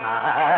Ah.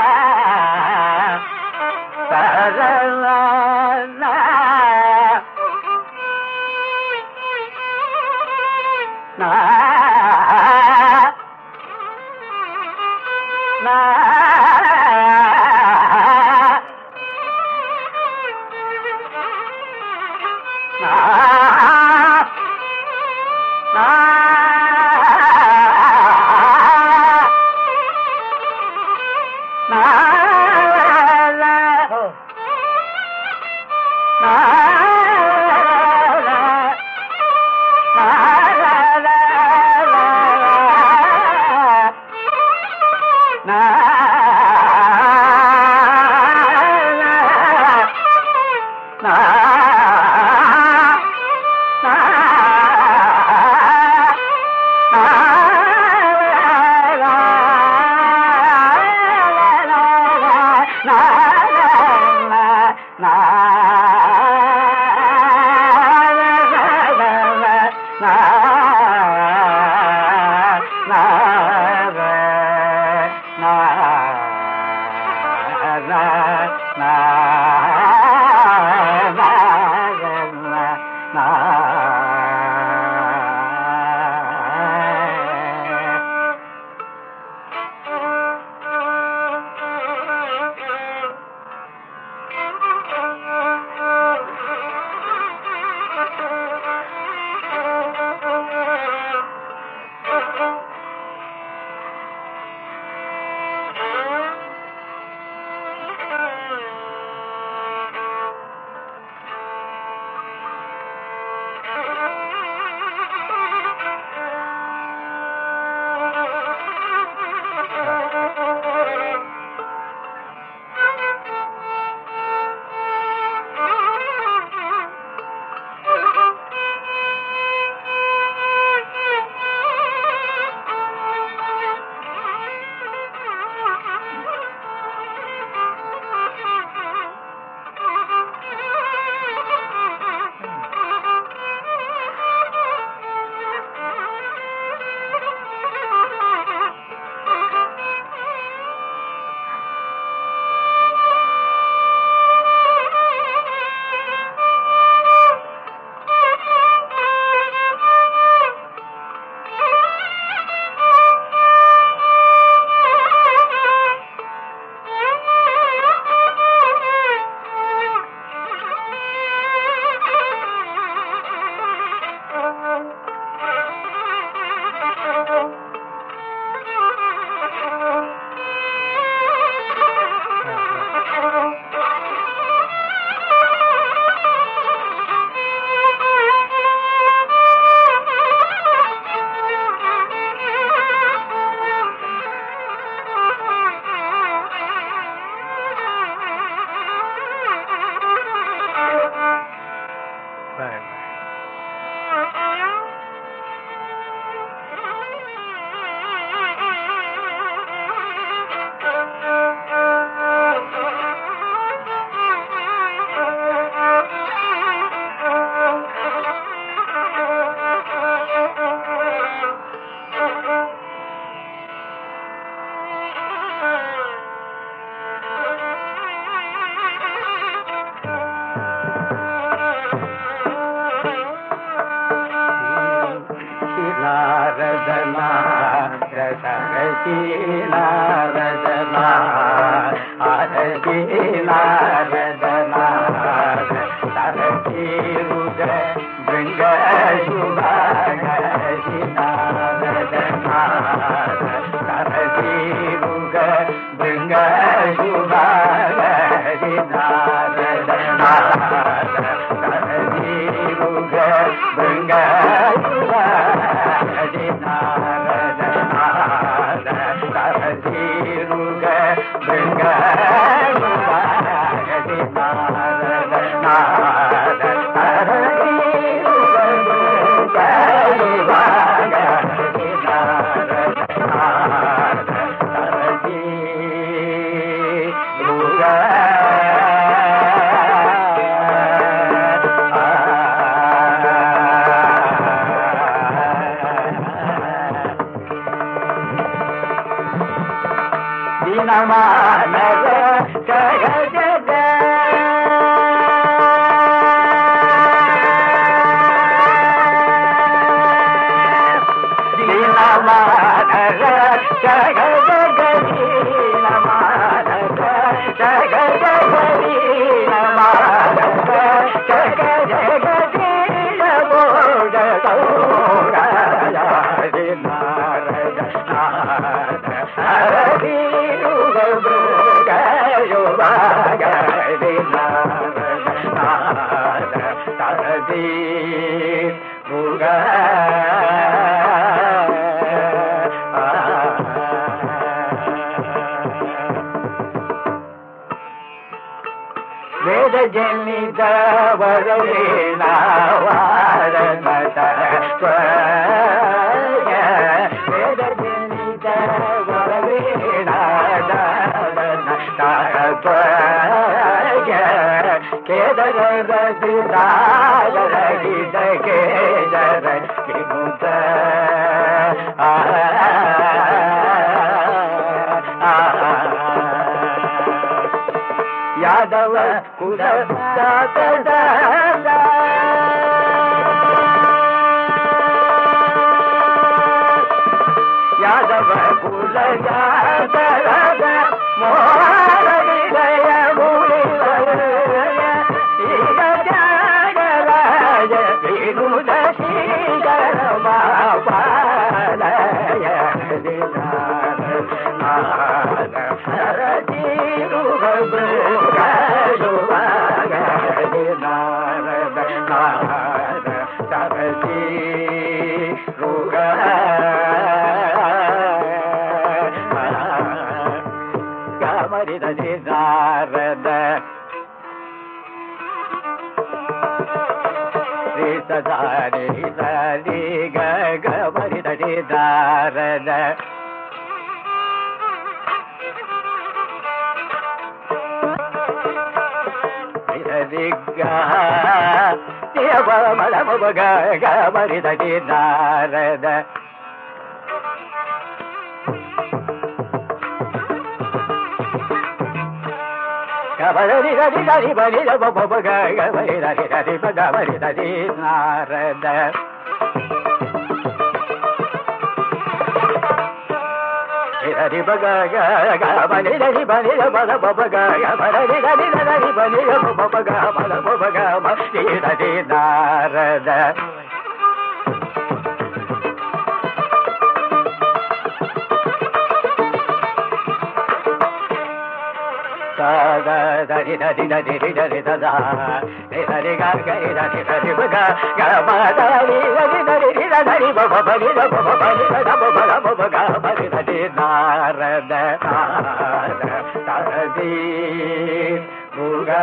na na na Thanks. రసగీలా రజనా అరగీలా రజనా తరగీరుగ బృంగ శుభగీలా రజనా తరగీరుగ బృంగ శుభగీలా నమానగ సహజగ నమానగ సహజగ నమానగ సహజగ నమానగ సహజగ నమోగ సౌర నారద నారద வேத ஜனித வரவேணா வாரணத வேத யாதவ குல யாதவ குல யாதவ மோரடிதய ಸದಾ தாரத. கமரிதி நாரத ஸ்ரீ சதாரி சரி கமரிதி நாரத. கபரி தடி பப கபரி தடி தடி கபரி தடி நாரத. హరి బగగా బలి హరి బలి బల బబగా హరి హరి హరి బలి బబగా బల బబగా హరి నారద దరి దరి దరి దరి దదా దరి గా గరి దరి దరి బగా గమ దరి దరి దరి దరి బబ బలి బబ బలి బబ బల బబ గా బలి நாரத நாரதே முகா